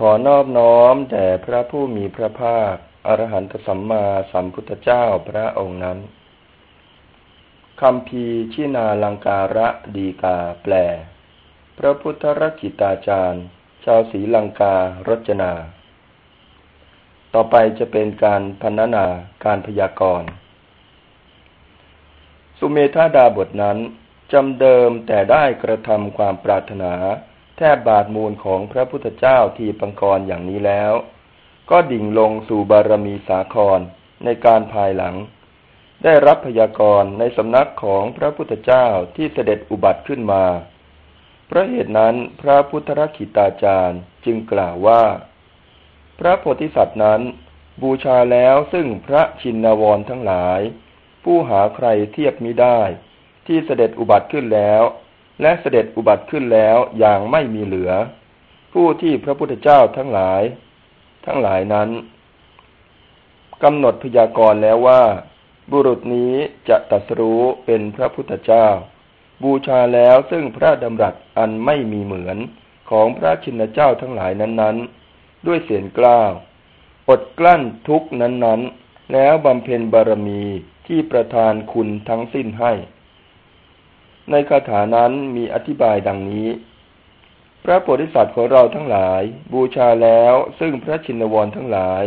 ขอนอบน้อมแด่พระผู้มีพระภาค อรหันตสัมมาสัมพุทธเจ้าพระองค์นั้นคำพีชินาลังการะดีกาแปล พระพุทธรักิตาจารย์ ชาวศรีลังการจนา ต่อไปจะเป็นการพันนาการพยากรณ์ สุเมธาดาบทนั้นจำเดิมแต่ได้กระทำความปรารถนา แทบบาทมูลของพระพุทธเจ้าที่ปังกรอย่างนี้แล้ว ก็ดิ่งลงสู่บารมีสาครในการภายหลัง ได้รับพยากรณ์ในสำนักของพระพุทธเจ้าที่เสด็จอุบัติขึ้นมาพระเหตุนั้นพระพุทธรักิตาจารย์จึงกล่าวว่า พระโพธิสัตว์นั้น บูชาแล้วซึ่งพระชินวรทั้งหลาย ผู้หาใครเทียบมิได้ ที่เสด็จอุบัติขึ้นแล้ว และเสด็จอุบัติขึ้นแล้วอย่างไม่มีเหลือ ผู้ที่พระพุทธเจ้าทั้งหลาย ทั้งหลายนั้นกำหนดพยากรณ์แล้วว่า บุรุษนี้จะตัสรู้เป็นพระพุทธเจ้า บูชาแล้วซึ่งพระดำรัสอันไม่มีเหมือนของพระชินเจ้าทั้งหลายนั้นๆ ด้วยเสียงกล้าว อดกลั้นทุกนั้นๆ แล้วบำเพ็ญบารมีที่ประทานคุณทั้งสิ้นให้ ในคาถานั้นมีอธิบายดังนี้ พระโพธิสัตว์ของเราทั้งหลาย บูชาแล้วซึ่งพระชินวรทั้งหลาย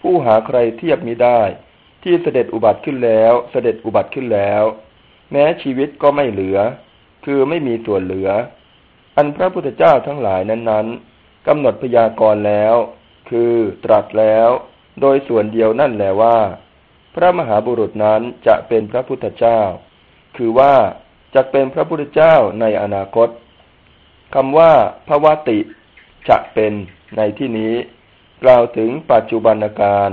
ผู้หาใครเทียบมิได้ ที่เสด็จอุบัติขึ้นแล้ว เสด็จอุบัติขึ้นแล้ว แม้ชีวิตก็ไม่เหลือ คือไม่มีส่วนเหลือ อันพระพุทธเจ้าทั้งหลายนั้นๆกำหนดพยากรณ์แล้ว คือตรัสแล้ว โดยส่วนเดียวนั่นแหละว่า พระมหาบุรุษนั้นจะเป็นพระพุทธเจ้า คือว่า จะเป็นพระพุทธเจ้าในอนาคตคำว่าภวติจะเป็นในที่นี้ กล่าวถึงปัจจุบันการ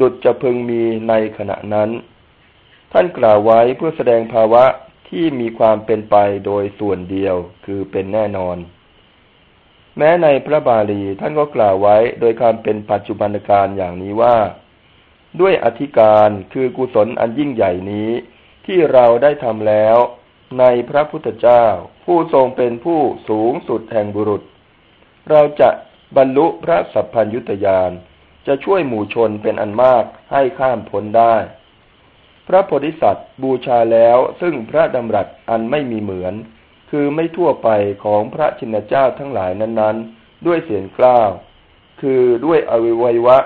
ดุจจะพึงมีในขณะนั้น ท่านกล่าวไว้เพื่อแสดงภาวะที่มีความเป็นไปโดยส่วนเดียวคือเป็นแน่นอน แม้ในพระบาลีท่านก็กล่าวไว้โดยการเป็นปัจจุบันการอย่างนี้ว่า ด้วยอธิการคือกุศลอันยิ่งใหญ่นี้ที่เราได้ทำแล้ว ในพระพุทธเจ้า ผู้ทรงเป็นผู้สูงสุดแห่งบุรุษ เราจะบรรลุพระสัพพัญยุตยานจะช่วยหมู่ชนเป็นอันมากให้ข้ามพ้นได้ พระโพธิสัตว์บูชาแล้วซึ่งพระดำรัสอันไม่มีเหมือน คือไม่ทั่วไปของพระชินเจ้าทั้งหลายนั้นๆ ด้วยเสียงกล้าว คือด้วยอวัยวะ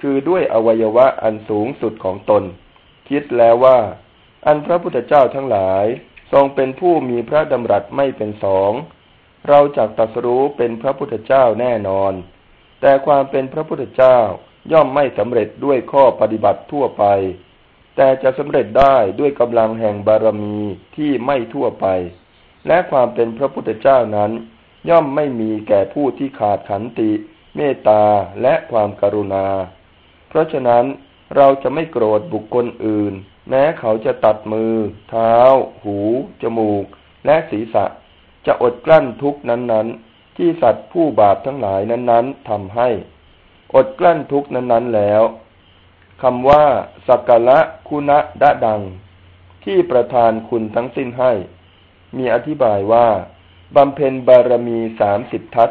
คือด้วยอวัยวะอันสูงสุดของตน คิดแล้วว่า อันพระพุทธเจ้าทั้งหลาย ทรงเป็นผู้มีพระดำรัสไม่เป็นสอง เราจากตัสรู้เป็นพระพุทธเจ้าแน่นอน แต่ความเป็นพระพุทธเจ้าย่อมไม่สำเร็จด้วยข้อปฏิบัติทั่วไป แต่จะสำเร็จได้ด้วยกำลังแห่งบารมีที่ไม่ทั่วไป และความเป็นพระพุทธเจ้านั้น ย่อมไม่มีแก่ผู้ที่ขาดขันติ เมตตาและความกรุณา เพราะฉะนั้นเราจะไม่โกรธบุคคลอื่น แม้เขาจะตัดมือ เท้า หู จมูก และศีรษะ จะอดกลั้นทุกนั้นๆ ที่สัตว์ผู้บาปทั้งหลายนั้นๆทำให้ อดกลั้นทุกนั้นๆแล้วคำว่าสักกะละคุณะดะดัง ที่ประทานคุณทั้งสิ้นให้ มีอธิบายว่าบำเพ็ญบารมีสามสิบทัศ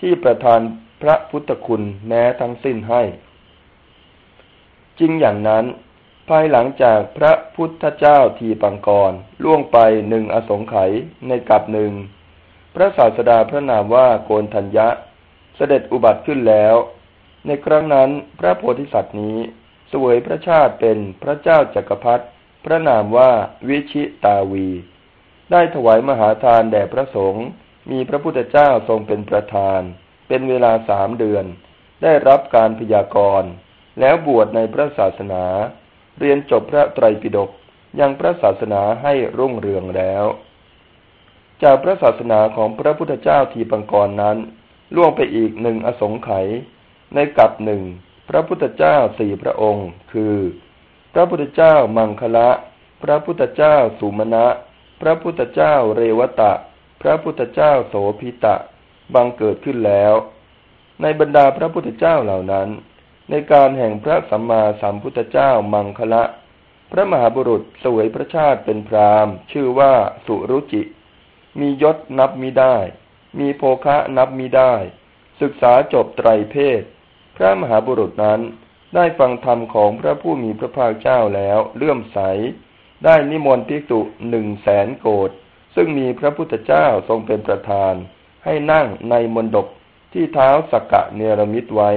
ที่ประทานพระพุทธคุณแม้ทั้งสิ้นให้ จริงอย่างนั้น ภายหลังจากพระพุทธเจ้าทีปังกร ล่วงไปหนึ่งอสงไขยในกับหนึ่ง พระศาสดาพระนามว่าโกนทัญญะ เสด็จอุบัติขึ้นแล้ว ในครั้งนั้นพระโพธิสัตว์นี้สวยพระชาติเป็นพระเจ้าจักรพรรดิพระนามว่าวิชิตาวี ได้ถวายมหาทานแด่พระสงฆ์มีพระพุทธเจ้าทรงเป็นประธาน เป็นเวลาสามเดือน ได้รับการพยากรณ์แล้วบวชในพระศาสนา เรียนจบพระไตรปิฎกยังพระศาสนาให้รุ่งเรืองแล้ว จากพระศาสนาของพระพุทธเจ้าทีปังกรนั้น ล่วงไปอีกหนึ่งอสงไขยในกับหนึ่งพระพุทธเจ้าสี่พระองค์ คือ พระพุทธเจ้ามังคละ พระพุทธเจ้าสุมาณะ พระพุทธเจ้าเรวตะ พระพุทธเจ้าโสพิตะ บังเกิดขึ้นแล้ว ในบรรดาพระพุทธเจ้าเหล่านั้น ในการแห่งพระสัมมาสัมพุทธเจ้ามังคละ พระมหาบุรุษสวยพระชาติเป็นพรามชื่อว่าสุรุจิ มียศนับมิได้ มีโภคะนับมิได้ ศึกษาจบไตรเพศ พระมหาบุรุษนั้นได้ฟังธรรมของพระผู้มีพระภาคเจ้าแล้วเลื่อมใส ได้นิมนต์ภิกษุหนึ่งแสนโกดซึ่งมีพระพุทธเจ้าทรงเป็นประธาน ให้นั่งในมณฑปที่เท้าสักกะเนรมิตไว้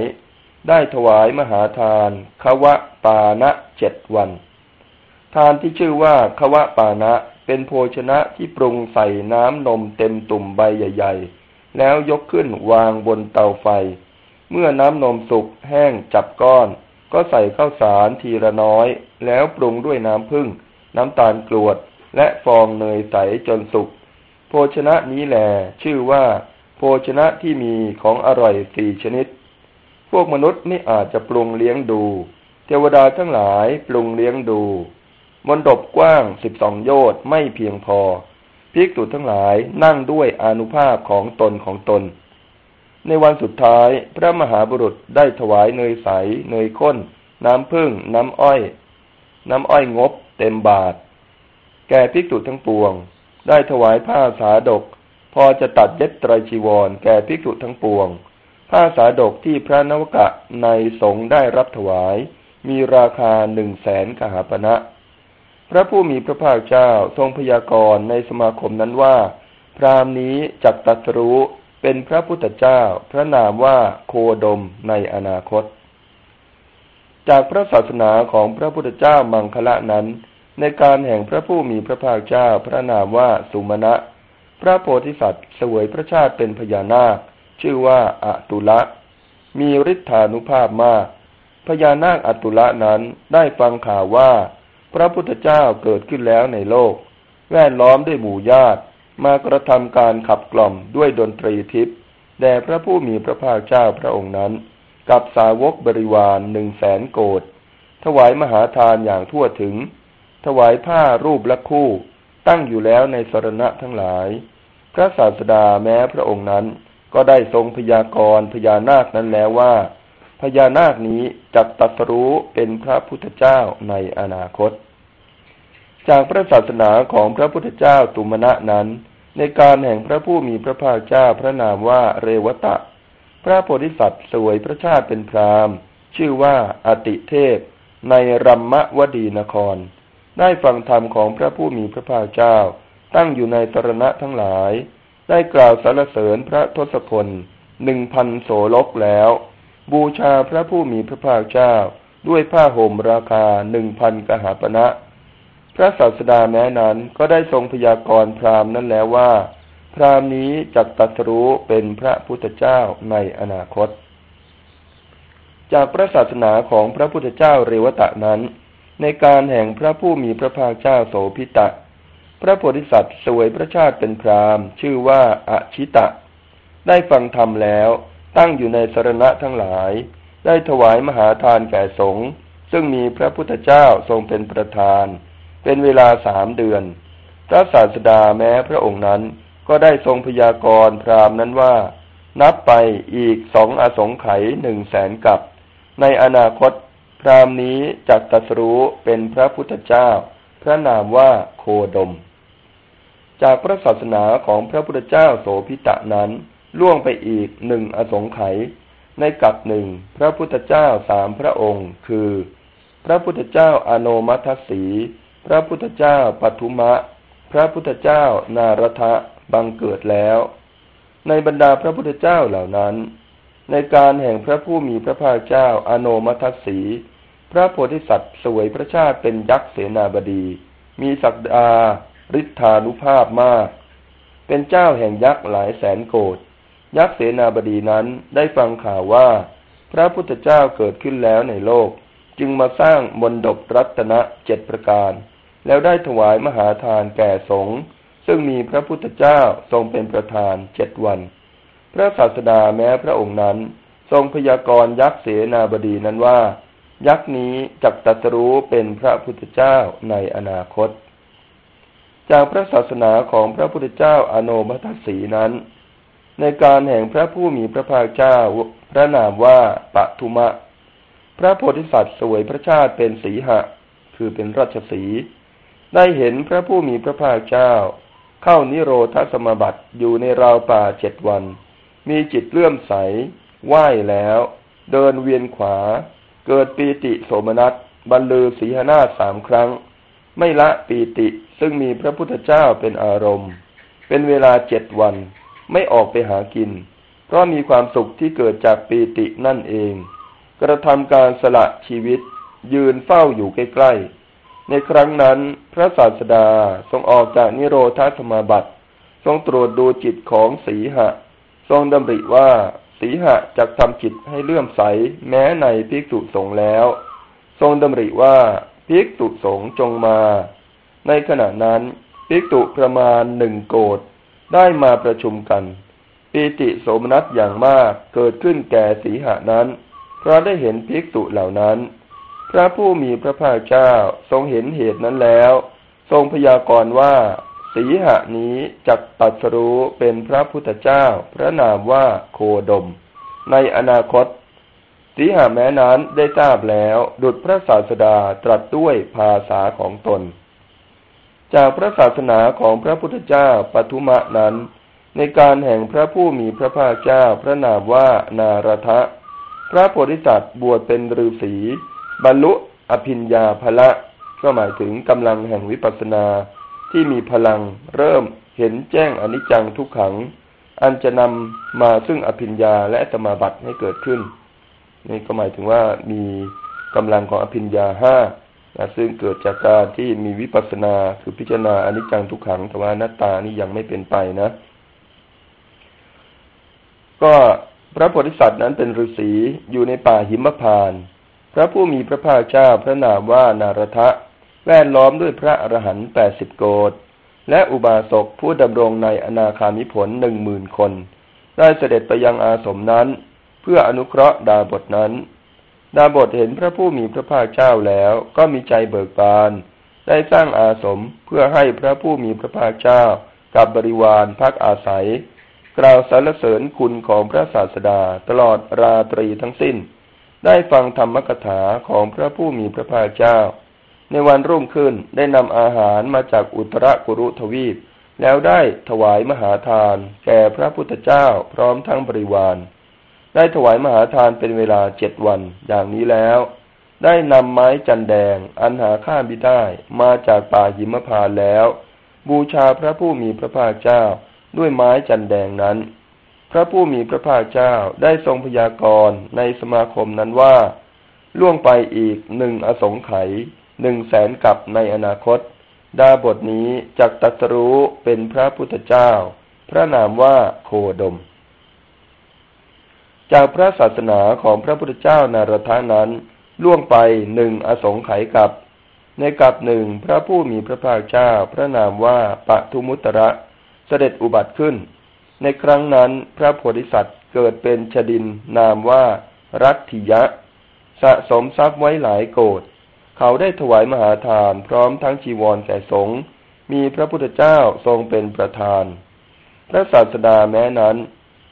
ได้ถวายมหาทานควะปานะเจ็ดวัน ทานที่ชื่อว่าควะปานะเป็นโภชนะที่ปรุงใส่น้ำนมเต็มตุ่มใบใหญ่ ๆ แล้วยกขึ้นวางบนเตาไฟ เมื่อน้ำนมสุกแห้งจับก้อน ก็ใส่ข้าวสารทีละน้อย แล้วปรุงด้วยน้ำผึ้งน้ำตาลกรวด และฟองเนยใสจนสุก โภชนะนี้แหลชื่อว่า โภชนะที่มีของอร่อยสี่ชนิด พวกมนุษย์ไม่อาจจะปรุงเลี้ยงดู เทวดาทั้งหลายปรุงเลี้ยงดู มนดบกว้างสิบสองโยชน์ไม่เพียงพอภิกษุทั้งหลายนั่งด้วยอนุภาพของตนของตน ในวันสุดท้ายพระมหาบุรุษได้ถวายเนยใส เนยข้น น้ำพึ่ง น้ำอ้อย น้ำอ้อยงบ เต็มบาท แก่ภิกษุทั้งปวง ได้ถวายผ้าสาดก พอจะตัดเย็ดไตรจีวร แก่ภิกษุทั้งปวง ผ้าสาดกที่พระนวกะในสงได้รับถวาย มีราคาหนึ่งแสนกหาปณะพระผู้มีพระภาคเจ้าทรงพยากรณ์ในสมาคมนั้นว่า พรามนี้จักตัสรู้เป็นพระพุทธเจ้า พระนามว่าโคดมในอนาคต จากพระศาสนาของพระพุทธเจ้ามังคละนั้น ในการแห่งพระผู้มีพระภาคเจ้า พระนามว่าสุมาณะพระโพธิสัตว์เสวยพระชาติเป็นพญานาค ชื่อว่าอะตุละ มีฤทธานุภาพมาก พญานาคอัตุละนั้นได้ฟังข่าวว่า พระพุทธเจ้าเกิดขึ้นแล้วในโลก แวดล้อมด้วยหมู่ญาติมากระทำการขับกล่อมด้วยดนตรีทิพย์แด่พระผู้มีพระภาคเจ้าพระองค์นั้น กับสาวกบริวารหนึ่งแสนโกดถวายมหาทานอย่างทั่วถึง ถวายผ้ารูปละคู่ ตั้งอยู่แล้วในสรณะทั้งหลาย พระศาสดาแม้พระองค์นั้น ก็ได้ทรงพยากรณ์พญานาคนั้นแล้วว่า พญานาคนี้จักตัสรู้เป็นพระพุทธเจ้าในอนาคต จากพระศาสนาของพระพุทธเจ้าตุมณะนั้น ในการแห่งพระผู้มีพระภาคเจ้าพระนามว่าเรวตะ พระโพธิสัตว์สวยพระชาติเป็นพรามชื่อว่าอติเทพ ในรัมมวดีนคร ได้ฟังธรรมของพระผู้มีพระภาคเจ้า ตั้งอยู่ในตรณะทั้งหลาย ได้กล่าวสรรเสริญพระทศพลหนึ่งพันโสลกแล้ว บูชาพระผู้มีพระภาคเจ้า ด้วยผ้าห่มราคาหนึ่งพันกหาปณะพระศาสดาแม้นั้นก็ได้ทรงพยากรณ์พราหมณ์นั้นแล้วว่า พราหมณ์นี้จักตัสรู้เป็นพระพุทธเจ้าในอนาคต จากพระศาสนาของพระพุทธเจ้าเรวตะนั้น ในการแห่งพระผู้มีพระภาคเจ้าโสพิตะ พระโพธิสัตว์สวยพระชาติเป็นพรามชื่อว่าอาชิตะ ได้ฟังธรรมแล้วตั้งอยู่ในสรณะทั้งหลาย ได้ถวายมหาทานแก่สงฆ์ซึ่งมีพระพุทธเจ้าทรงเป็นประธาน เป็นเวลาสามเดือน พระศาสดาแม้พระองค์นั้นก็ได้ทรงพยากรณ์พรามนั้นว่า นับไปอีกสองอสงไขยหนึ่งแสนกับ ในอนาคต พรามนี้จักตัสรู้เป็นพระพุทธเจ้า พระนามว่าโคดม จากพระศาสนาของพระพุทธเจ้าโสพิตะนั้น ล่วงไปอีกหนึ่งอสงไขยในกับหนึ่งพระพุทธเจ้าสามพระองค์ คือ พระพุทธเจ้าอโนมัทสี พระพุทธเจ้าปทุมะ พระพุทธเจ้านารทะบังเกิดแล้ว ในบรรดาพระพุทธเจ้าเหล่านั้น ในการแห่งพระผู้มีพระภาคเจ้าอโนมัทสี พระโพธิสัตว์สวยพระชาติเป็นยักษ์เสนาบดี มีศักดา ฤทธานุภาพมาก เป็นเจ้าแห่งยักษ์หลายแสนโกดยักษ์เสนาบดีนั้นได้ฟังข่าวว่า พระพุทธเจ้าเกิดขึ้นแล้วในโลก จึงมาสร้างมนดบรัตนะเจ็ดประการ แล้วได้ถวายมหาทานแก่สงฆ์ซึ่งมีพระพุทธเจ้าทรงเป็นประธานเจ็ดวัน พระศาสดาแม้พระองค์นั้น ทรงพยากรณ์ยักษ์เสนาบดีนั้นว่า ยักษ์นี้จักตัสรู้เป็นพระพุทธเจ้าในอนาคต จากพระศาสนาของพระพุทธเจ้าอโนมัตสีนั้น ในการแห่งพระผู้มีพระภาคเจ้าพระนามว่าปทุมะ พระโพธิสัตว์สวยพระชาติเป็นสีหะ คือเป็นราชสี ได้เห็นพระผู้มีพระภาคเจ้า เข้านิโรธสมบัติอยู่ในราวป่าเจ็ดวัน มีจิตเลื่อมใสไหว้แล้ว เดินเวียนขวา เกิดปีติโสมนัสบรรลือสีหนาสามครั้ง ไม่ละปีติ ซึ่งมีพระพุทธเจ้าเป็นอารมณ์ เป็นเวลาเจ็ดวัน ไม่ออกไปหากิน เพราะมีความสุขที่เกิดจากปีตินั่นเอง กระทำการสละชีวิต ยืนเฝ้าอยู่ใกล้ๆ ในครั้งนั้นพระศาสดาทรงออกจากนิโรธาธรรมบัติ ทรงตรวจดูจิตของสีหะ ทรงดำริว่าสีหะจะทำจิตให้เลื่อมใสแม้ในภิกษุสงฆ์แล้ว ทรงดำริว่าภิกษุสงฆ์จงมา ในขณะนั้นภิกษุประมาณหนึ่งโกดได้มาประชุมกันปีติโสมนัสอย่างมากเกิดขึ้นแก่สีหะนั้น เพราะได้เห็นภิกษุเหล่านั้น พระผู้มีพระภาคเจ้าทรงเห็นเหตุนั้นแล้ว ทรงพยากรณ์ว่า สีหะนี้จักตัดสรู้เป็นพระพุทธเจ้า พระนามว่าโคดม ในอนาคต สีหะแม้นั้นได้ทราบแล้ว ดุจพระศาสดาตรัสด้วยภาษาของตน จากพระศาสนาของพระพุทธเจ้าปทุมะนั้น ในการแห่งพระผู้มีพระภาคเจ้าพระนามว่านารทะ พระโพธิสัตว์บวชเป็นฤาษีบรรลุอภิญญาภละก็หมายถึงกำลังแห่งวิปัสสนาที่มีพลังเริ่มเห็นแจ้งอนิจจังทุกขัง อันจะนำมาซึ่งอภิญญาและสมาบัติให้เกิดขึ้น นี่ก็หมายถึงว่ามีกำลังของอภิญญาห้า นะซึ่งเกิดจากการที่มีวิปัสสนาคือพิจารณาอนิจจังทุกขังแต่ว่านัตตานี่ยังไม่เป็นไปนะ ก็พระโพธิสัตว์นั้นเป็นฤาษีอยู่ในป่าหิมพาน พระผู้มีพระภาคเจ้าพระนามว่านารทะแวดล้อมด้วยพระอรหันต์แปดสิบโกดและอุบาสกผู้ดำรงในอนาคามิผลหนึ่งหมื่นคน ได้เสด็จไปยังอาสมนั้น เพื่ออนุเคราะห์ดาบทนั้น ดาบทเห็นพระผู้มีพระภาคเจ้าแล้วก็มีใจเบิกบาน ได้สร้างอาสมเพื่อให้พระผู้มีพระภาคเจ้ากับบริวารพักอาศัย กล่าวสรรเสริญคุณของพระศาสดาตลอดราตรีทั้งสิ้น ได้ฟังธรรมกถาของพระผู้มีพระภาคเจ้า ในวันรุ่งขึ้นได้นำอาหารมาจากอุตรกุรุทวีป แล้วได้ถวายมหาทาน แก่พระพุทธเจ้าพร้อมทั้งบริวาร ได้ถวายมหาทานเป็นเวลาเจ็ดวันอย่างนี้แล้ว ได้นำไม้จันแดง อันหาข้ามิได้มาจากป่าหิมพานแล้ว บูชาพระผู้มีพระภาคเจ้าด้วยไม้จันแดงนั้น พระผู้มีพระภาคเจ้าได้ทรงพยากรณ์ในสมาคมนั้นว่า ล่วงไปอีกหนึ่งอสงไขยหนึ่งแสนกับในอนาคต ดาบทนี้จักตัสรู้เป็นพระพุทธเจ้า พระนามว่าโคดม จากพระศาสนาของพระพุทธเจ้านารทานั้น ล่วงไปหนึ่งอสงไขยกับ ในกับหนึ่งพระผู้มีพระภาคเจ้าพระนามว่าปะทุมุตระเสด็จอุบัติขึ้น ในครั้งนั้นพระโพธิสัตว์เกิดเป็นชดินนามว่ารัตถิยะ สะสมทรัพย์ไว้หลายโกดเขาได้ถวายมหาทานพร้อมทั้งจีวรแก่สงฆ์มีพระพุทธเจ้าทรงเป็นประธาน พระศาสดาแม้นั้น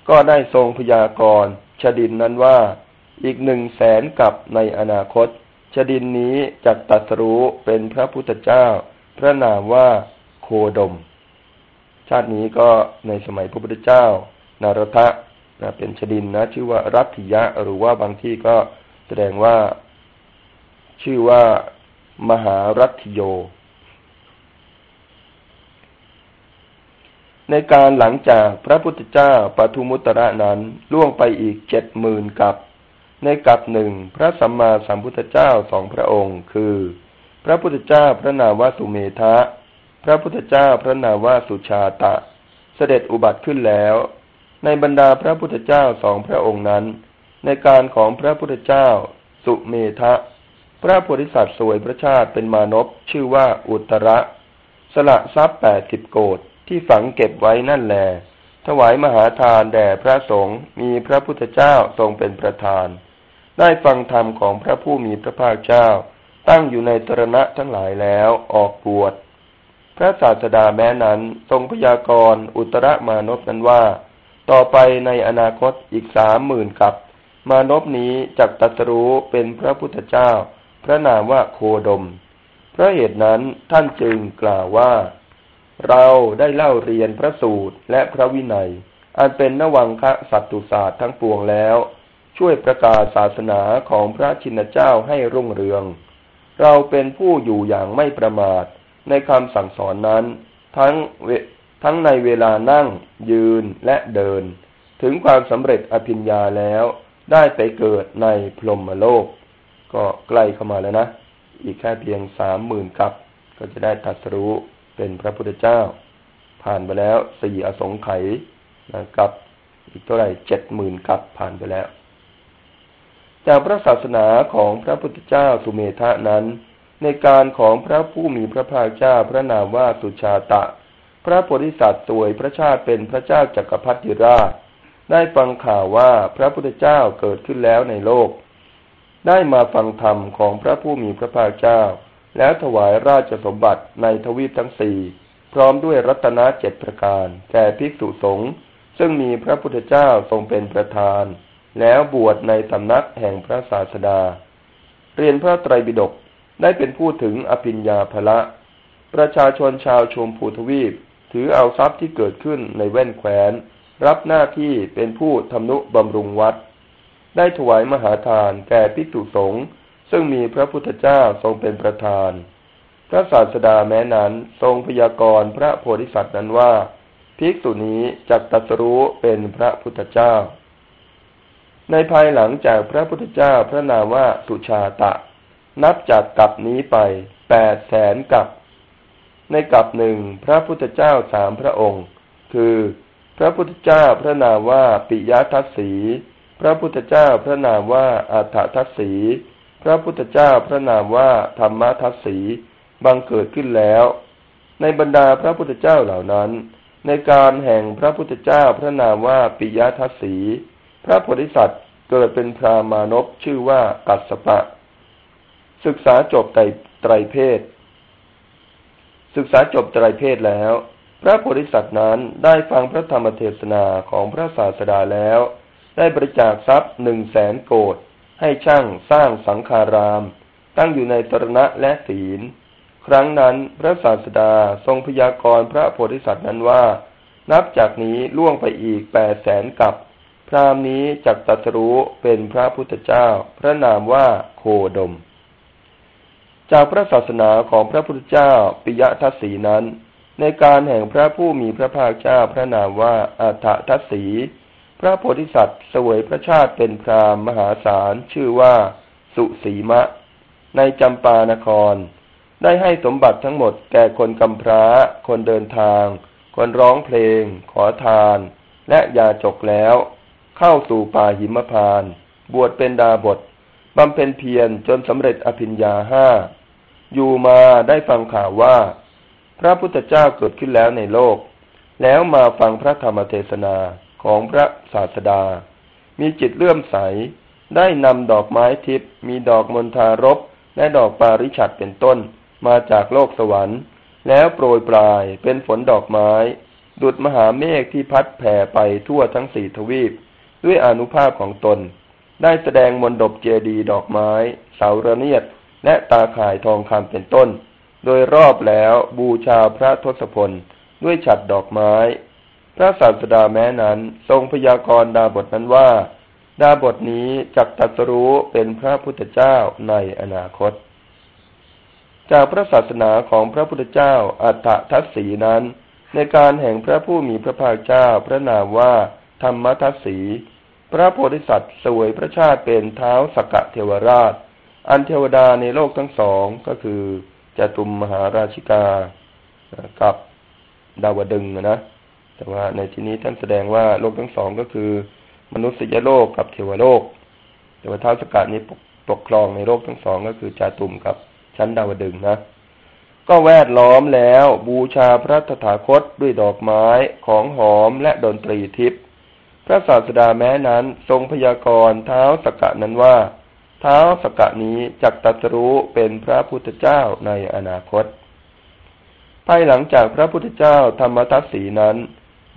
ก็ได้ทรงพยากรณ์ ชดินนั้นว่าอีกหนึ่งแสนกับในอนาคต ชดินนี้จักตัสรู้เป็นพระพุทธเจ้า พระนามว่าโคดม ชาตินี้ก็ในสมัยพระพุทธเจ้านารทะนะเป็นชดินนะ ชื่อว่ารัตถิยะ หรือว่าบางที่ก็แสดงว่า ชื่อว่ามหารัตถิโย ในการหลังจากพระพุทธเจ้าปทุมุตระนั้นล่วงไปอีกเจ็ดหมื่นกับ ในกับหนึ่งพระสัมมาสัมพุทธเจ้าสองพระองค์ คือ พระพุทธเจ้าพระนาวาสุเมธะ พระพุทธเจ้าพระนาวาสุชาตะ เสด็จอุบัติขึ้นแล้ว ในบรรดาพระพุทธเจ้าสองพระองค์นั้น ในการของพระพุทธเจ้า สุเมธะ พระโพธิสัตว์สวยพระชาติเป็นมานพชื่อว่าอุตระ สละทรัพย์แปดสิบโกด ที่ฝังเก็บไว้นั่นแหลถวายมหาทานแด่พระสงฆ์มีพระพุทธเจ้าทรงเป็นประธาน ได้ฟังธรรมของพระผู้มีพระภาคเจ้า ตั้งอยู่ในตรณะทั้งหลายแล้วออกบวชพระศาสดาแม้นั้นทรงพยากรณ์อุตรมานพนั้นว่า ต่อไปในอนาคตอีกสามหมื่นกับ มานพนี้จักตัสรู้เป็นพระพุทธเจ้า พระนามว่าโคดม เพราะเหตุนั้นท่านจึงกล่าวว่า เราได้เล่าเรียนพระสูตรและพระวินัย อันเป็นนวังคะสัตตุศาสตร์ทั้งปวงแล้ว ช่วยประกาศศาสนาของพระชินเจ้าให้รุ่งเรือง เราเป็นผู้อยู่อย่างไม่ประมาทในคำสั่งสอนนั้น ทั้งทั้งในเวลานั่ง ยืนและเดิน ถึงความสำเร็จอภิญญาแล้ว ได้ไปเกิดในพรหมโลก ก็ใกล้เข้ามาแล้วนะ อีกแค่เพียงสามหมื่นกับ ก็จะได้ตัดสู้ เป็นพระพุทธเจ้า ผ่านไปแล้วสี่อสงไขยนะกับอีกเท่าไหร่เจ็ดหมื่นกับผ่านไปแล้ว จากพระศาสนาของพระพุทธเจ้าสุเมธะนั้น ในการของพระผู้มีพระภาคเจ้าพระนามว่าสุชาตะ พระโพธิสัตว์สวยพระชาติเป็นพระเจ้าจักรพรรดิราช ได้ฟังข่าวว่าพระพุทธเจ้าเกิดขึ้นแล้วในโลก ได้มาฟังธรรมของพระผู้มีพระภาคเจ้า แล้วถวายราชสมบัติในทวีปทั้งสี่พร้อมด้วยรัตนเจ็ดประการ แก่ภิกษุสงฆ์ซึ่งมีพระพุทธเจ้าทรงเป็นประธาน แล้วบวชในสำนักแห่งพระศาสดา เรียนพระไตรปิฎกได้เป็นผู้ถึงอภิญญาภละ ประชาชนชาวชมพูทวีป ถือเอาทรัพย์ที่เกิดขึ้นในแว่นแคว้น รับหน้าที่เป็นผู้ทำนุบำรุงวัด ได้ถวายมหาทานแก่ภิกษุสงฆ์ ซึ่งมีพระพุทธเจ้าทรงเป็นประธาน พระศาสดาแม้นั้นทรงพยากรณ์พระโพธิสัตว์นั้นว่าภิกษุนี้จักตัสรู้เป็นพระพุทธเจ้า ในภายหลังจากพระพุทธเจ้าพระนามว่าสุชาตะ นับจากกับนี้ไปแปดแสนกับ ในกับหนึ่งพระพุทธเจ้าสามพระองค์ คือพระพุทธเจ้าพระนามว่าปิยทัศสี พระพุทธเจ้าพระนามว่าอัฏฐทัศสี พระพุทธเจ้าพระนามว่าธรรมทัศสีบังเกิดขึ้นแล้ว ในบรรดาพระพุทธเจ้าเหล่านั้น ในการแห่งพระพุทธเจ้าพระนามว่าปิยทัศสีพระโพธิสัตว์เกิดเป็นพรามานพชื่อว่ากัสปะ ศึกษาจบไตรไตรเพศ ศึกษาจบไตรเพศแล้ว พระโพธิสัตว์นั้นได้ฟังพระธรรมเทศนาของพระศาสดาแล้ว ได้บริจาคทรัพย์หนึ่งแสนโกด ให้ช่างสร้างสังฆาราม ตั้งอยู่ในตรณะและศีล ครั้งนั้นพระศาสดาทรงพยากรณ์พระโพธิสัตว์นั้นว่า นับจากนี้ล่วงไปอีกแปดแสนกับ พรามนี้จักตัสรู้เป็นพระพุทธเจ้า พระนามว่าโคดม จากพระศาสนาของพระพุทธเจ้าปิยทัศสีนั้น ในการแห่งพระผู้มีพระภาคเจ้าพระนามว่าอัฏฐทัศสี พระโพธิสัตว์สวยพระชาติเป็นพรามมหาศาลชื่อว่าสุสีมะ ในจำปานคร ได้ให้สมบัติทั้งหมดแก่คนกำพร้า คนเดินทาง คนร้องเพลง ขอทาน และยาจกแล้ว เข้าสู่ป่าหิมพาน บวชเป็นดาบทบำเพ็ญเพียรจนสำเร็จอภิญญาห้าอยู่มาได้ฟังข่าวว่า พระพุทธเจ้าเกิดขึ้นแล้วในโลก แล้วมาฟังพระธรรมเทศนา ของพระศาสดา มีจิตเลื่อมใส ได้นำดอกไม้ทิพย์มีดอกมณฑารบและดอกปาริฉัตเป็นต้น มาจากโลกสวรรค์ แล้วโปรยปลายเป็นฝนดอกไม้ ดุดมหาเมฆที่พัดแผ่ไปทั่วทั้งสี่ทวีป ด้วยอนุภาพของตน ได้แสดงมนดบเจดีดอกไม้ เสาระเนียด และตาข่ายทองคำเป็นต้น โดยรอบแล้วบูชาพระทศพลด้วยฉัดดอกไม้ ระศาสดาแม้นั้น ทรงพยากรณ์ดาบทนั้นว่า ดาบทนี้จักตัสรู้เป็นพระพุทธเจ้าในอนาคต จากพระศาสนาของพระพุทธเจ้าอัฏฐทัศสีนั้น ในการแห่งพระผู้มีพระภาคเจ้าพระนามว่าธรรมทัศสี พระโพธิสัตว์สวยพระชาติเป็นเท้าสกกะเทวราช อันเทวดาในโลกทั้งสองก็คือจตุมมหาราชิกากับดาวดึงนะ แต่ว่าในที่นี้ท่านแสดงว่าโลกทั้งสองก็คือ มนุษยโลกกับเทวโลก แต่ว่าเท้าสกัดนี้ปกครองในโลกทั้งสองก็คือจาตุมกับชั้นดาวดึงนะ ก็แวดล้อมแล้วบูชาพระตถาคตด้วยดอกไม้ของหอมและดนตรีทิพย์พระศาสดาแม้นั้นทรงพยากรณ์เท้าสกกะนั้นว่า เท้าสกกะนี้จักตัสรู้เป็นพระพุทธเจ้าในอนาคต ภายหลังจากพระพุทธเจ้าธรรมทัศสีนั้น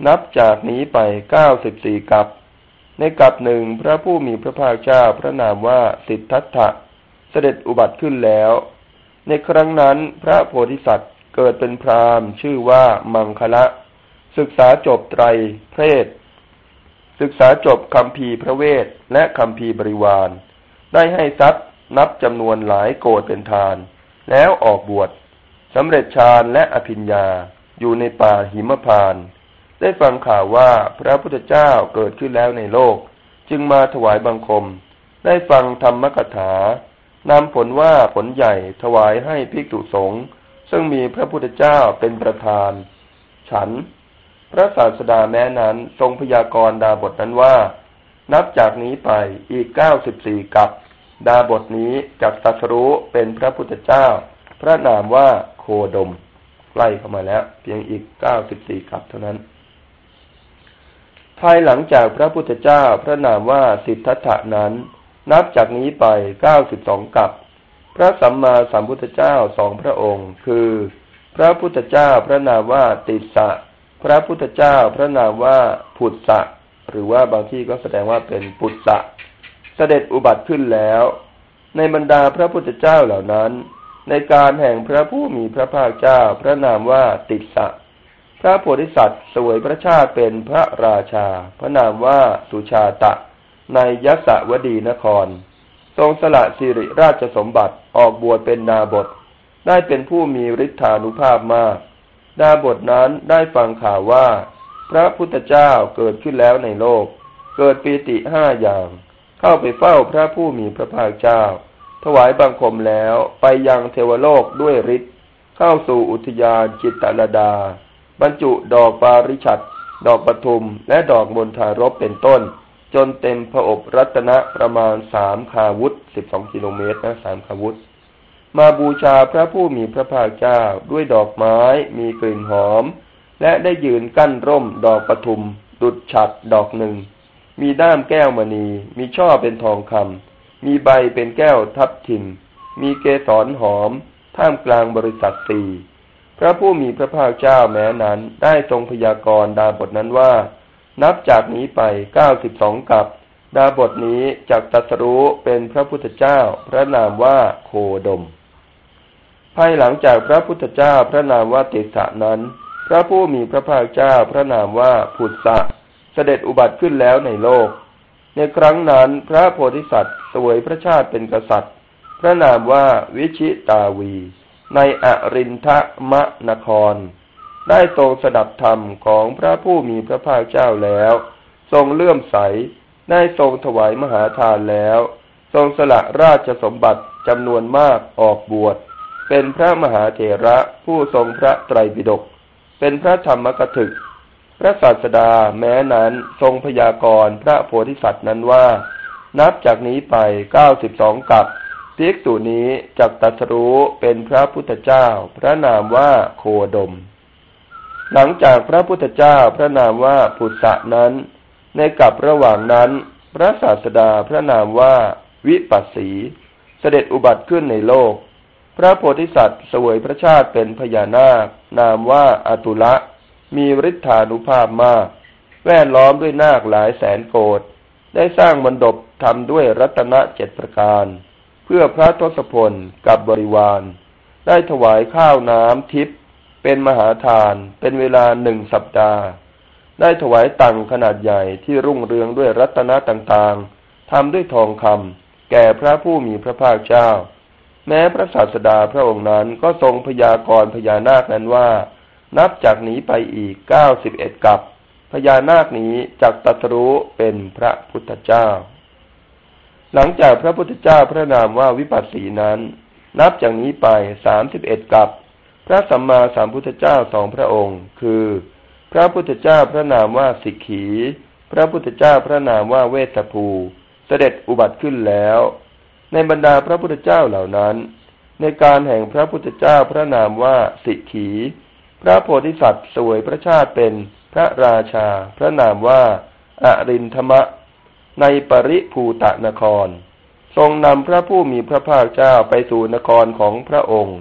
นับจากนี้ไปเก้าสิบสี่กับ ในกับหนึ่งพระผู้มีพระภาคเจ้าพระนามว่าสิทธัตถะเสด็จอุบัติขึ้นแล้ว ในครั้งนั้นพระโพธิสัตว์เกิดเป็นพราหมณ์ ชื่อว่ามังคละ ศึกษาจบไตรเพศศึกษาจบคำพีพระเวทและคำพีบริวาร ได้ให้ทรัพย์นับจำนวนหลายโกดเป็นทาน แล้วออกบวชสำเร็จฌานและอภิญญาอยู่ในป่าหิมพาน ได้ฟังข่าวว่าพระพุทธเจ้าเกิดขึ้นแล้วในโลก จึงมาถวายบังคม ได้ฟังธรรมกถานำผลว่าผลใหญ่ถวายให้ภิกษุสงฆ์ซึ่งมีพระพุทธเจ้าเป็นประธาน ฉัน พระศาสดาแม้นั้นทรงพยากรณ์ดาบทนั้นว่า นับจากนี้ไปอีกเก้าสิบสี่กับ ดาบทนี้จากตัสรู้เป็นพระพุทธเจ้า พระนามว่าโคดม ใกล้เข้ามาแล้ว เพียงอีกเก้าสิบสี่กับเท่านั้น ภายหลังจากพระพุทธเจ้าพระนามว่าสิทธัตถะนั้น นับจากนี้ไปเก้าสิบสองกับ พระสัมมาสัมพุทธเจ้าสองพระองค์ คือ พระพุทธเจ้าพระนามว่าติสะพระพุทธเจ้าพระนามว่าผุดสะหรือว่าบางที่ก็แสดงว่าเป็นปุตสะเสด็จอุบัติขึ้นแล้ว ในบรรดาพระพุทธเจ้าเหล่านั้น ในการแห่งพระผู้มีพระภาคเจ้าพระนามว่าติสสะ ระโพธิสัตว์สวยพระชาติเป็นพระราชา พระนามว่าสุชาตะ ในยศวดีนคร ทรงสละสิริราชสมบัติออกบวชเป็นนาบท ได้เป็นผู้มีฤทธานุภาพมากดาบทนั้นได้ฟังข่าวว่า พระพุทธเจ้าเกิดขึ้นแล้วในโลก เกิดปีติห้าอย่าง เข้าไปเฝ้าพระผู้มีพระภาคเจ้า ถวายบังคมแล้วไปยังเทวโลกด้วยฤทธิ์เข้าสู่อุทยานจิตตลดา บรรจุดอกปาริชัดดอกปทุม และดอกมณฑารบเป็นต้น จนเต็มพระอบรัตนะประมาณสามคาวุธสิบสองกิโลเมตรนะสามคาวุธ มาบูชาพระผู้มีพระภาคเจ้าด้วยดอกไม้มีกลิ่นหอม และได้ยืนกั้นร่มดอกปทุม ดุดฉัดดอกหนึ่ง มีด้ามแก้วมณี มีช่อเป็นทองคำมีใบเป็นแก้วทับทิมมีเกสรหอม ท่ามกลางบริษัทสี่ พระผู้มีพระภาคเจ้าแม้นั้นได้ทรงพยากรณ์ดาบทนั้นว่า นับจากนี้ไปเก้าสิบสองกับดาบทนี้จากตัสรู้เป็นพระพุทธเจ้า พระนามว่าโคดม ภายหลังจากพระพุทธเจ้าพระนามว่าติสะนั้น พระผู้มีพระภาคเจ้าพระนามว่าผุดสะเสด็จอุบัติขึ้นแล้วในโลก ในครั้งนั้นพระโพธิสัตว์สวยพระชาติเป็นกษัตริย์ พระนามว่าวิชิตาวี ในอรินทะมะนคร ได้ทรงสดับธรรมของพระผู้มีพระภาคเจ้าแล้ว ทรงเลื่อมใส ได้ทรงถวายมหาทานแล้ว ทรงสละราชสมบัติจำนวนมากออกบวช เป็นพระมหาเถระผู้ทรงพระไตรปิฎก เป็นพระธรรมกถึก พระศาสดาแม้นั้นทรงพยากรณ์พระโพธิสัตว์นั้นว่า นับจากนี้ไปเก้าสิบสองกับ ภิกษุนี้จักตัสรู้เป็นพระพุทธเจ้า พระนามว่าโคดม หลังจากพระพุทธเจ้าพระนามว่าปุษะนั้น ในกับระหว่างนั้น พระศาสดาพระนามว่าวิปัสสี เสด็จอุบัติขึ้นในโลก พระโพธิสัตว์สวยพระชาติเป็นพญานาค นามว่าอตุละมีฤทธานุภาพมาก แวดล้อมด้วยนาคหลายแสนโกดได้สร้างมณฑปทำด้วยรัตนเจ็ดประการ เพื่อพระทศพลกับบริวาร ได้ถวายข้าวน้ำทิพย์เป็นมหาทาน เป็นเวลาหนึ่งสัปดาห์ ได้ถวายตังขนาดใหญ่ที่รุ่งเรืองด้วยรัตนะต่างๆทำด้วยทองคำแก่พระผู้มีพระภาคเจ้า แม้พระศาสดาพระองค์นั้นก็ทรงพยากรพญานาคนั้นว่า นับจากนี้ไปอีกเก้าสิบเอ็ดกับพญานาคนี้จักตัตรู้เป็นพระพุทธเจ้า หลังจากพระพุทธเจ้าพระนามว่าวิปัสสีนั้น นับจากนี้ไปสามสิบเอ็ดกับ พระสัมมาสัมพุทธเจ้าสองพระองค์ คือ พระพุทธเจ้าพระนามว่าสิกขี พระพุทธเจ้าพระนามว่าเวสภูเสด็จอุบัติขึ้นแล้ว ในบรรดาพระพุทธเจ้าเหล่านั้น ในการแห่งพระพุทธเจ้าพระนามว่าสิกขี พระโพธิสัตว์สวยพระชาติเป็นพระราชา พระนามว่าอารินธรรมะ ในปริภูตะนคร ทรงนำพระผู้มีพระภาคเจ้าไปสู่นครของพระองค์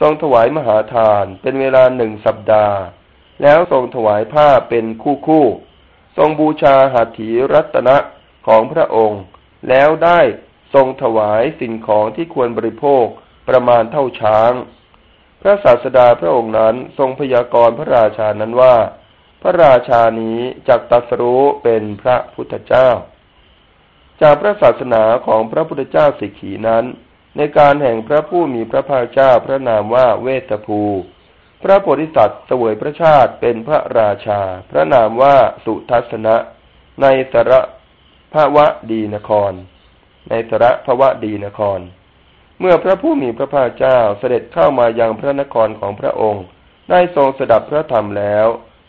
ทรงถวายมหาทานเป็นเวลาหนึ่งสัปดาห์ แล้วทรงถวายผ้าเป็นคู่คู่ทรงบูชาหัตถีรัตนะของพระองค์ แล้วได้ทรงถวายสิ่งของที่ควรบริโภคประมาณเท่าช้าง พระศาสดาพระองค์นั้นทรงพยากรณ์พระราชานั้นว่า พระราชานี้จักตัสรู้เป็นพระพุทธเจ้า จากพระศาสนาของพระพุทธเจ้าสิกขีนั้น ในการแห่งพระผู้มีพระภาคเจ้าพระนามว่าเวทภู พระโพธิสัตว์เสวยพระชาติเป็นพระราชา พระนามว่าสุทัศนะ ในสระภาวะดีนคร ในสระภาวะดีนคร เมื่อพระผู้มีพระภาคเจ้าเสด็จเข้ามายังพระนครของพระองค์ ได้ทรงสดับพระธรรมแล้ว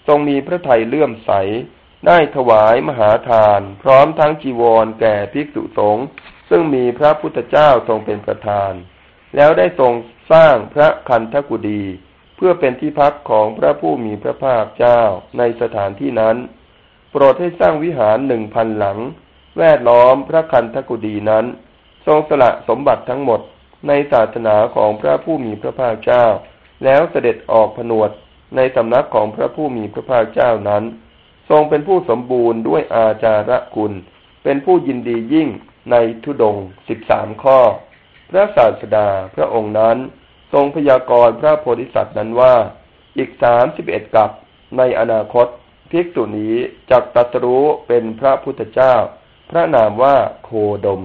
ทรงมีพระทัยเลื่อมใส ได้ถวายมหาทาน พร้อมทั้งจีวรแก่ภิกษุสงฆ์ซึ่งมีพระพุทธเจ้าทรงเป็นประธาน แล้วได้ทรงสร้างพระคันธกุฎีเพื่อเป็นที่พักของพระผู้มีพระภาคเจ้าในสถานที่นั้น โปรดให้สร้างวิหารหนึ่งพันหลัง แวดล้อมพระคันธกุฎีนั้น ทรงสละสมบัติทั้งหมดในศาสนาของพระผู้มีพระภาคเจ้า แล้วเสด็จออกผนวดในสำนักของพระผู้มีพระภาคเจ้านั้น ทรงเป็นผู้สมบูรณ์ด้วยอาจาระคุณ เป็นผู้ยินดียิ่งในทุดงสิบสามข้อ พระศาสดาพระองค์นั้น ทรงพยากรณ์พระโพธิสัตว์นั้นว่า อีกสามสิบเอ็ดกับในอนาคตภิกษุนี้จักตัสรู้เป็นพระพุทธเจ้า พระนามว่าโคดม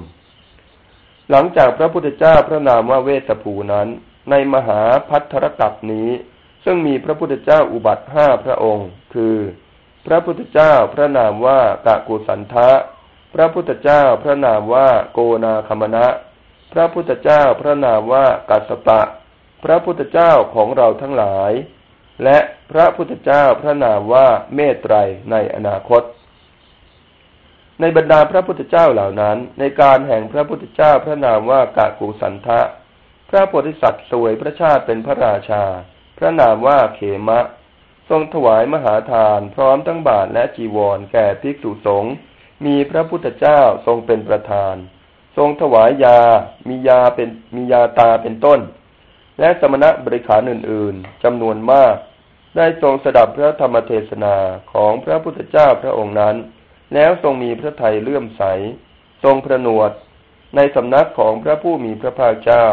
หลังจากพระพุทธเจ้าพระนามว่าเวสภูนั้น ในมหาพัทธรกับนี้ ซึ่งมีพระพุทธเจ้าอุบัติห้าพระองค์ คือ พระพุทธเจ้าพระนามว่ากะกุสันทะ พระพุทธเจ้าพระนามว่าโกนาคมณะ พระพุทธเจ้าพระนามว่ากัสปะ พระพุทธเจ้าของเราทั้งหลาย และพระพุทธเจ้าพระนามว่าเมตไตรในอนาคต ในบรรดาพระพุทธเจ้าเหล่านั้น ในการแห่งพระพุทธเจ้าพระนามว่ากะกุสันทะ พระโพธิสัตว์สวยพระชาติเป็นพระราชา พระนามว่าเขมะ ทรงถวายมหาทานพร้อมทั้งบาทและจีวรแก่ภิกษุสงฆ์มีพระพุทธเจ้าทรงเป็นประธาน ทรงถวายยา มียาเป็นมียาตาเป็นต้น และสมณะบริขารอื่นๆจำนวนมาก ได้ทรงสดับพระธรรมเทศนาของพระพุทธเจ้าพระองค์นั้น แล้วทรงมีพระทัยเลื่อมใส ทรงพระนวด ในสำนักของพระผู้มีพระภาคเจ้า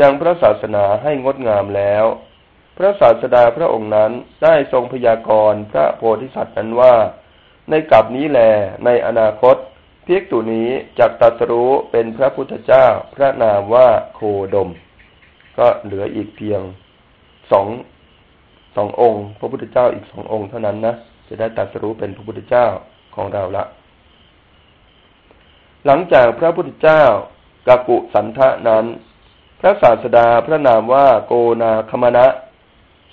ยังพระศาสนาให้งดงามแล้ว พระศาสดาพระองค์นั้นได้ทรงพยากรณ์พระโพธิสัตว์นั้นว่า ในกลับนี้แลในอนาคตเพียกตุนี้จักตัสรู้เป็นพระพุทธเจ้าพระนามว่าโคดม ก็เหลืออีกเพียงสองสององค์ พระพุทธเจ้าอีกสององค์เท่านั้นนะจะได้ตัดสรู้เป็นพระพุทธเจ้าของเราละ หลังจากพระพุทธเจ้ากากุสันทะนั้น พระศาสดาพระนามว่าโกนาคมณะ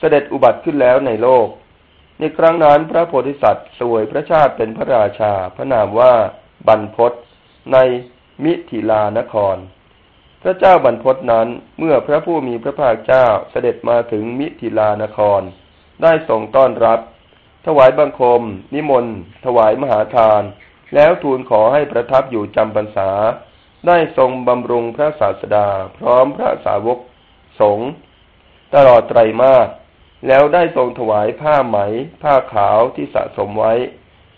เสด็จอุบัติขึ้นแล้วในโลก ในครั้งนั้นพระโพธิสัตว์สวยพระชาติเป็นพระราชา พระนามว่าบรรพศในมิถิลานคร พระเจ้าบรรพศนั้นเมื่อพระผู้มีพระภาคเจ้าเสด็จมาถึงมิถิลานคร ได้ทรงต้อนรับ ถวายบังคม นิมนต์ ถวายมหาทาน แล้วทูลขอให้ประทับอยู่จำพรรษา ได้ทรงบำรุงพระศาสดา พร้อมพระสาวกสงฆ์ตลอดไตรมาส แล้วได้ทรงถวายผ้าไหม ผ้าขาวที่สะสมไว้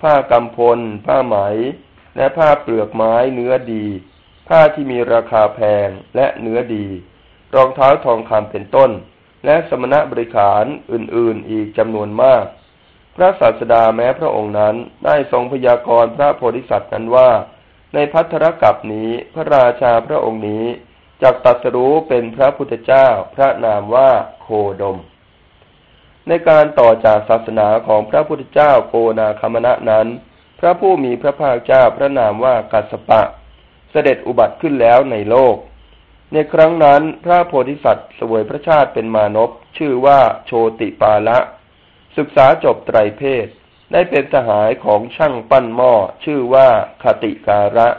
ผ้ากำพล ผ้าไหม และผ้าเปลือกไม้เนื้อดี ผ้าที่มีราคาแพงและเนื้อดี รองเท้าทองคำเป็นต้น และสมณบริขารอื่นๆอีกจำนวนมาก พระศาสดาแม้พระองค์นั้นได้ทรงพยากรณ์พระโพธิสัตว์นั้นว่า ในพัทธรกับนี้พระราชาพระองค์นี้จักตัสรู้เป็นพระพุทธเจ้าพระนามว่าโคดม ในการต่อจากศาสนาของพระพุทธเจ้าโกนาคมณะนั้น พระผู้มีพระภาคเจ้าพระนามว่ากัสปะ เสด็จอุบัติขึ้นแล้วในโลก ในครั้งนั้นพระโพธิสัตว์สวยพระชาติเป็นมานพชื่อว่าโชติปาละ ศึกษาจบไตรเพศ ได้เป็นสหายของช่างปั้นหม้อชื่อว่าคติการะ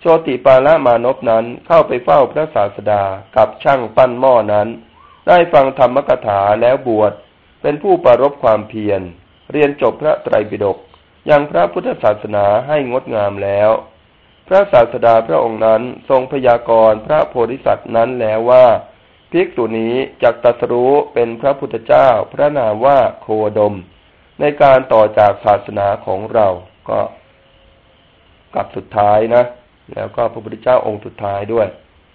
โชติปาละมานพนั้นเข้าไปเฝ้าพระศาสดากับช่างปั้นหม้อนั้น ได้ฟังธรรมกถาแล้วบวช เป็นผู้ปรารบความเพียร เรียนจบพระไตรปิฎกยังพระพุทธศาสนาให้งดงามแล้ว พระศาสดาพระองค์นั้นทรงพยากรณ์พระโพธิสัตว์นั้นแล้วว่าภิกษุนี้จักตัสรู้เป็นพระพุทธเจ้าพระนามว่าโคดม ในการต่อจากศาสนาของเราก็กลับสุดท้ายนะ แล้วก็พระพุทธเจ้าองค์สุดท้ายด้วย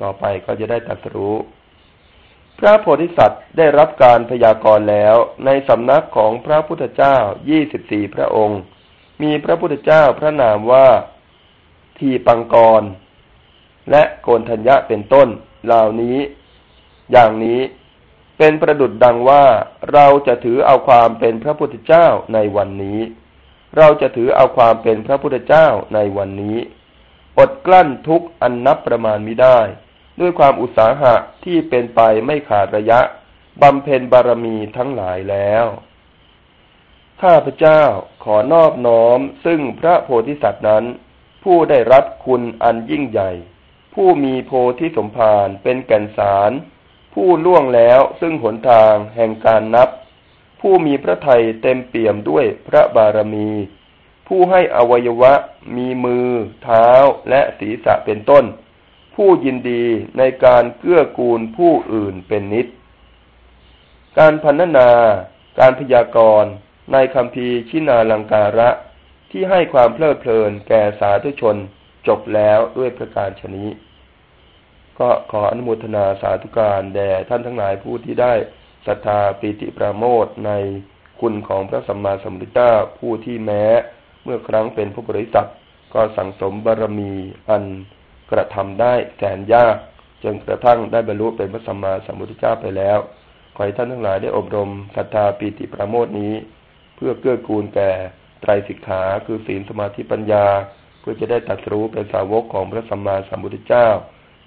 ต่อไปก็จะได้ตัสรู้ พระโพธิสัตว์ได้รับการพยากรณ์แล้วในสำนักของพระพุทธเจ้ายี่สิบสี่พระองค์ มีพระพุทธเจ้าพระนามว่าทีปังกร และโกนทัญญะเป็นต้นเหล่านี้ อย่างนี้เป็นประดุดดังว่าเราจะถือเอาความเป็นพระพุทธเจ้าในวันนี้ เราจะถือเอาความเป็นพระพุทธเจ้าในวันนี้ อดกลั้นทุกอันนับประมาณมิได้ ด้วยความอุตสาหะที่เป็นไปไม่ขาดระยะบำเพ็ญบารมีทั้งหลายแล้ว ข้าพเจ้าขอนอบน้อมซึ่งพระโพธิสัตว์นั้น ผู้ได้รับคุณอันยิ่งใหญ่ ผู้มีโพธิสมภารเป็นแก่นสาร ผู้ล่วงแล้วซึ่งหนทางแห่งการนับ ผู้มีพระทัยเต็มเปี่ยมด้วยพระบารมี ผู้ให้อวัยวะมีมือ เท้าและศีรษะเป็นต้น ผู้ยินดีในการเกื้อกูลผู้อื่นเป็นนิด การพันนา การพยากรณ์ในคำพีชินาลังการะที่ให้ความเพลิดเพลินแก่สาธุชนจบแล้วด้วยประการชนี้ ก็ขออนุโมทนาสาธุการแด่ท่านทั้งหลายผู้ที่ได้ศรัทธาปีติประโมทในคุณของพระสัมมาสัมพุทธเจ้าผู้ที่แม้ เมื่อครั้งเป็นผู้บริสัทธ์ก็สั่งสมบารมีอัน กระทำได้แสนยากจนกระทั่งได้บรรลุเป็นพระสัมมาสัมพุทธเจ้าไปแล้ว ขอให้ท่านทั้งหลายได้อบรมศรัทธาปีติประโมทนี้ เพื่อเกื้อกูลแก่ไตรสิกขาคือศีลสมาธิปัญญา เพื่อจะได้ตัดรู้เป็นสาวกของพระสัมมาสัมพุทธเจ้า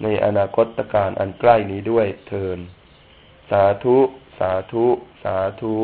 ในอนาคตการอันใกล้นี้ด้วยเทินสาธุ สาธุ สาธุ